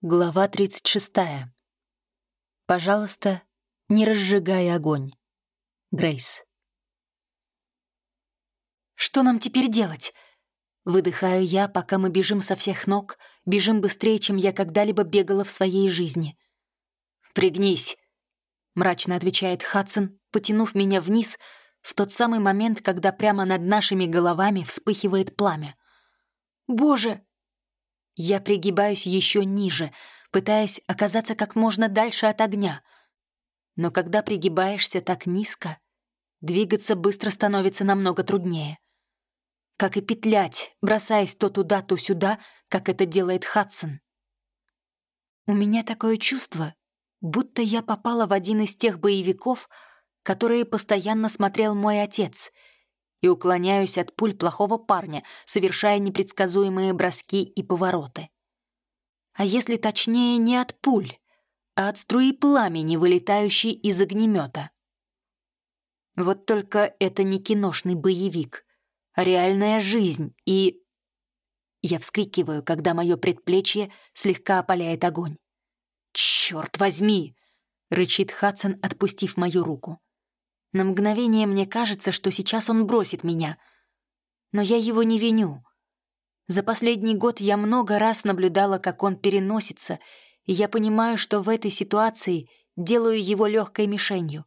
Глава 36. Пожалуйста, не разжигай огонь. Грейс. «Что нам теперь делать?» Выдыхаю я, пока мы бежим со всех ног, бежим быстрее, чем я когда-либо бегала в своей жизни. «Пригнись», — мрачно отвечает Хадсон, потянув меня вниз в тот самый момент, когда прямо над нашими головами вспыхивает пламя. «Боже!» Я пригибаюсь еще ниже, пытаясь оказаться как можно дальше от огня. Но когда пригибаешься так низко, двигаться быстро становится намного труднее. Как и петлять, бросаясь то туда, то сюда, как это делает Хадсон. У меня такое чувство, будто я попала в один из тех боевиков, которые постоянно смотрел мой отец — и уклоняюсь от пуль плохого парня, совершая непредсказуемые броски и повороты. А если точнее, не от пуль, а от струи пламени, вылетающей из огнемета. Вот только это не киношный боевик, а реальная жизнь, и... Я вскрикиваю, когда мое предплечье слегка опаляет огонь. «Чёрт возьми!» — рычит Хадсон, отпустив мою руку. На мгновение мне кажется, что сейчас он бросит меня. Но я его не виню. За последний год я много раз наблюдала, как он переносится, и я понимаю, что в этой ситуации делаю его легкой мишенью.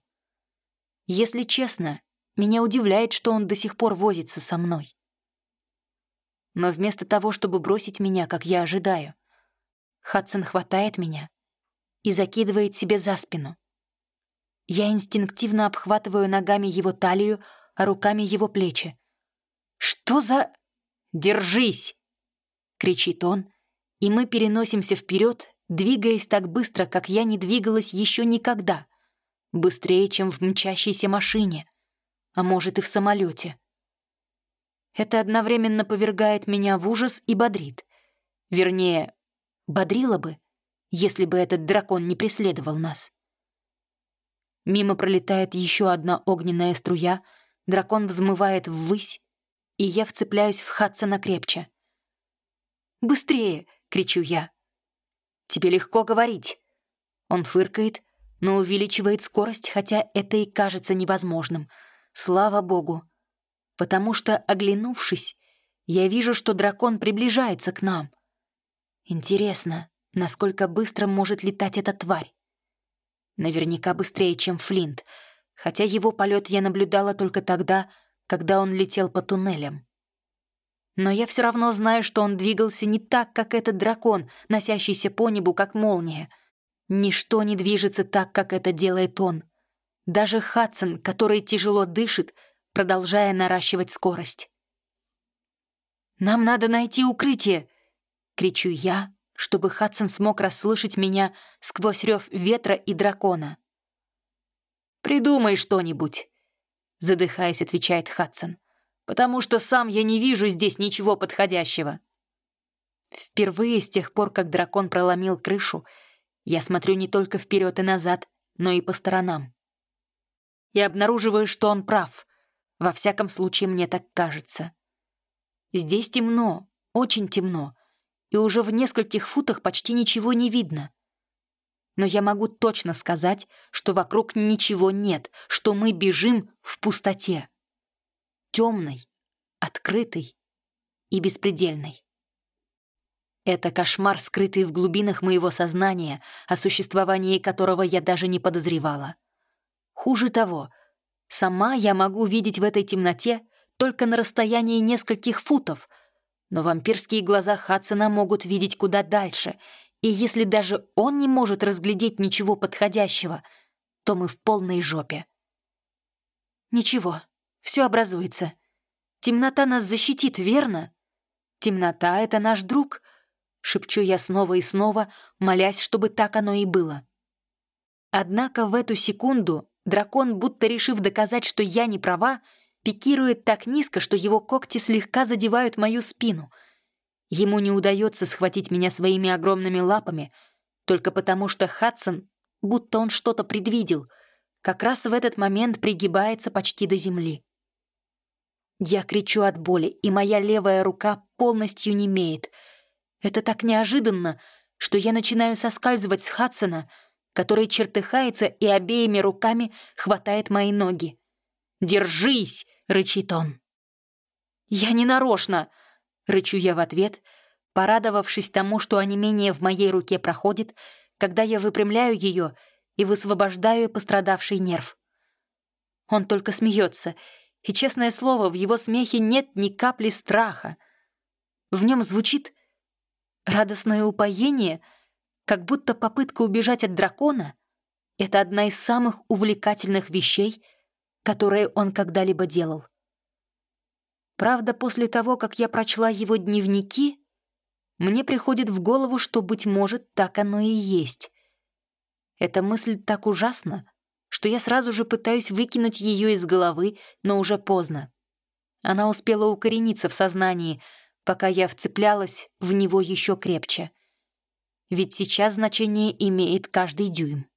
Если честно, меня удивляет, что он до сих пор возится со мной. Но вместо того, чтобы бросить меня, как я ожидаю, Хадсон хватает меня и закидывает себе за спину. Я инстинктивно обхватываю ногами его талию, а руками его плечи. «Что за...» «Держись!» — кричит он, и мы переносимся вперед, двигаясь так быстро, как я не двигалась еще никогда. Быстрее, чем в мчащейся машине, а может и в самолете. Это одновременно повергает меня в ужас и бодрит. Вернее, бодрило бы, если бы этот дракон не преследовал нас. Мимо пролетает еще одна огненная струя, дракон взмывает ввысь, и я вцепляюсь в Хадсона крепче. «Быстрее!» — кричу я. «Тебе легко говорить». Он фыркает, но увеличивает скорость, хотя это и кажется невозможным. Слава богу. Потому что, оглянувшись, я вижу, что дракон приближается к нам. Интересно, насколько быстро может летать эта тварь. Наверняка быстрее, чем Флинт, хотя его полет я наблюдала только тогда, когда он летел по туннелям. Но я все равно знаю, что он двигался не так, как этот дракон, носящийся по небу, как молния. Ничто не движется так, как это делает он. Даже Хадсон, который тяжело дышит, продолжая наращивать скорость. «Нам надо найти укрытие!» — кричу я, чтобы Хадсон смог расслышать меня сквозь рев ветра и дракона. «Придумай что-нибудь», — задыхаясь, отвечает Хадсон, «потому что сам я не вижу здесь ничего подходящего». Впервые с тех пор, как дракон проломил крышу, я смотрю не только вперед и назад, но и по сторонам. Я обнаруживаю, что он прав. Во всяком случае, мне так кажется. Здесь темно, очень темно, и уже в нескольких футах почти ничего не видно. Но я могу точно сказать, что вокруг ничего нет, что мы бежим в пустоте. Темной, открытой и беспредельной. Это кошмар, скрытый в глубинах моего сознания, о существовании которого я даже не подозревала. Хуже того, сама я могу видеть в этой темноте только на расстоянии нескольких футов — но вампирские глаза Хадсона могут видеть куда дальше, и если даже он не может разглядеть ничего подходящего, то мы в полной жопе. Ничего, все образуется. Темнота нас защитит, верно? Темнота — это наш друг, шепчу я снова и снова, молясь, чтобы так оно и было. Однако в эту секунду дракон, будто решив доказать, что я не права, пикирует так низко, что его когти слегка задевают мою спину. Ему не удается схватить меня своими огромными лапами, только потому что Хадсон, будто он что-то предвидел, как раз в этот момент пригибается почти до земли. Я кричу от боли, и моя левая рука полностью немеет. Это так неожиданно, что я начинаю соскальзывать с Хадсона, который чертыхается и обеими руками хватает мои ноги. «Держись!» — рычит он. «Я не нарочно!» — рычу я в ответ, порадовавшись тому, что онемение в моей руке проходит, когда я выпрямляю ее и высвобождаю пострадавший нерв. Он только смеется, и, честное слово, в его смехе нет ни капли страха. В нем звучит радостное упоение, как будто попытка убежать от дракона — это одна из самых увлекательных вещей, которые он когда-либо делал. Правда, после того, как я прочла его дневники, мне приходит в голову, что, быть может, так оно и есть. Эта мысль так ужасна, что я сразу же пытаюсь выкинуть ее из головы, но уже поздно. Она успела укорениться в сознании, пока я вцеплялась в него еще крепче. Ведь сейчас значение имеет каждый дюйм.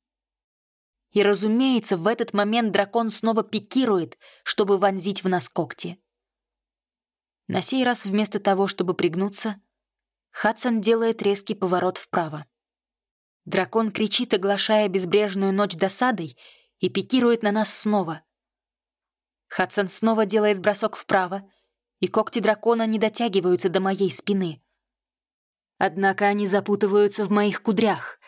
И, разумеется, в этот момент дракон снова пикирует, чтобы вонзить в нас когти. На сей раз вместо того, чтобы пригнуться, Хадсон делает резкий поворот вправо. Дракон кричит, оглашая безбрежную ночь досадой, и пикирует на нас снова. Хадсон снова делает бросок вправо, и когти дракона не дотягиваются до моей спины. Однако они запутываются в моих кудрях,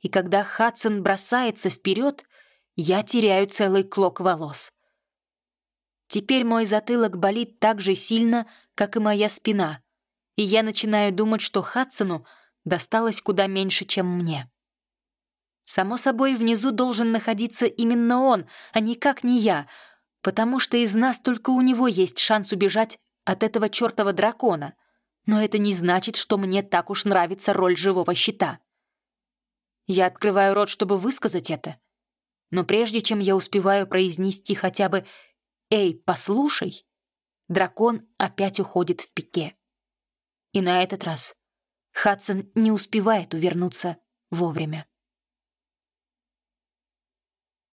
и когда Хадсон бросается вперед, я теряю целый клок волос. Теперь мой затылок болит так же сильно, как и моя спина, и я начинаю думать, что Хадсону досталось куда меньше, чем мне. Само собой, внизу должен находиться именно он, а никак не я, потому что из нас только у него есть шанс убежать от этого чертова дракона. Но это не значит, что мне так уж нравится роль живого щита. Я открываю рот, чтобы высказать это. Но прежде чем я успеваю произнести хотя бы «Эй, послушай», дракон опять уходит в пике. И на этот раз Хадсон не успевает увернуться вовремя.